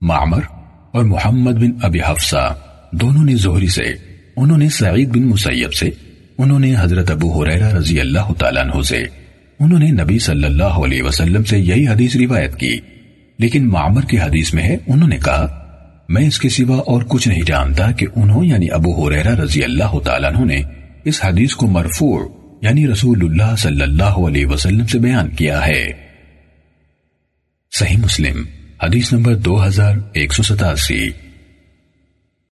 معمر اور محمد بن ابی حفصہ دونوں نے زہری سے، انہوں نے سعید بن مسیب سے، انہوں نے حضرت ابو حریرہ رضی اللہ تعالیٰ عنہ سے، انہوں نے نبی صلی اللہ علیہ وسلم سے یہی حدیث روایت کی۔ لیکن معمر کی حدیث میں ہے، انہوں نے کہا، میں اس کے سوا اور کچھ نہیں جانتا کہ انہوں یعنی ابو حریرہ رضی اللہ تعالیٰ عنہ نے اس حدیث کو مرفوع یعنی رسول اللہ صلی اللہ علیہ وسلم سے بیان کیا ہے۔ صحیح مسلم۔ حدیث نمبر دو ہزار ایک سو ستاسی۔